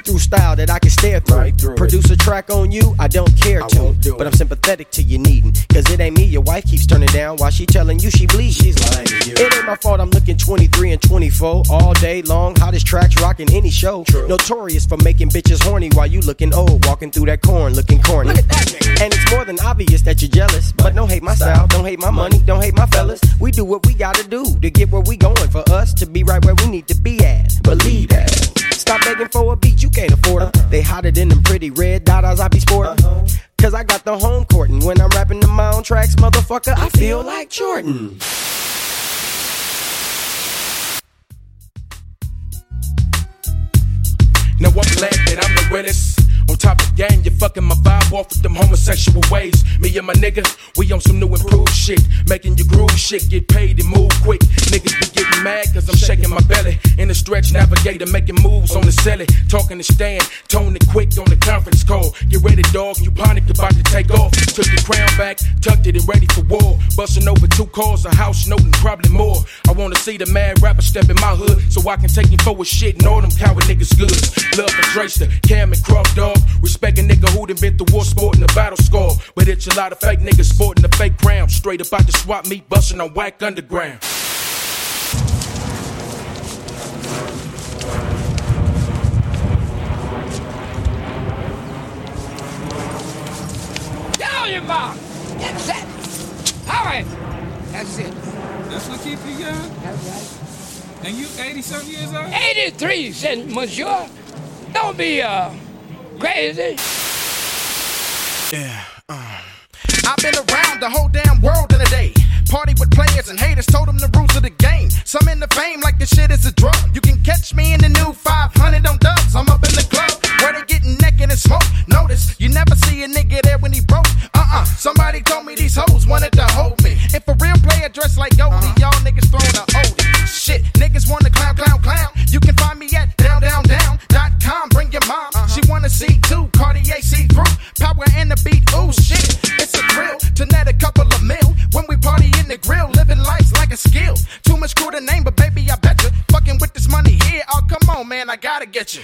see-through style that I can stare through. Right through it. Produce a track on you, I don't care I to. do but it. I'm sympathetic to you needing. Cause it ain't me, your wife keeps turning down while she telling you she bleeds. She's lying to you. It ain't my fault I'm looking 23 and 24 all day long. Hottest tracks rocking any show. True. Notorious for making bitches horny while you looking old, walking through that corn looking corny. Look. And it's more than obvious that you're jealous. But don't hate my style, don't hate my money, don't hate my fellas. We do what we gotta do to get where we going for us to be right where we need to be at. Believe that. Stop begging for a beat, you can't afford 'em. They hotter than them pretty red dots I be sporting. Cause I got the home court, and when I'm rapping to my own tracks, motherfucker, I feel like Jordan. Now I'm glad that I'm the realest. On top of the game, you fucking my vibe off with them homosexual ways. Me and my nigga, we on some new improved shit. Making your groove shit get paid and move quick. Stretch navigator, making moves on the celly. Talking to stand, tone it quick on the conference call. Get ready, dog, you panic about to take off. Took the crown back, tucked it and ready for war. Busting over two cars, a house note, and probably more. I wanna see the mad rapper step in my hood so I can take him forward shit and all them coward niggas goods. Love for Drayster, Cam and Croft dog. Respect a nigga who done been through war sporting the battle score. But it's a lot of fake niggas sporting the fake crown. Straight up out the swap meet, busting on whack underground. Get on your mark. Get set. All right. That's it. That's what keep you young? That's right. And you 80 something years old? 83, said Monsieur. Don't be uh crazy. Yeah, I've been around the whole damn world in a day. Party with players and haters, told them the rules of the game. Some in the fame like the shit is a drug. You can catch me in the new 500 on dubs. I'm up in the club where they getting naked and smoke. Like Goldie, uh-huh. y'all niggas throwing a oldie. Shit, niggas wanna clown, clown, clown. You can find me at down, down, down dot com. Bring your mom. Uh-huh. She wanna see too. Cartier see through. Power and the beat. Ooh shit, it's a thrill to net a couple of mil when we party in the grill. Living life's like a skill. Too much crew to name, but baby, I bet you fucking with this money here. Oh come on, man, I gotta get you.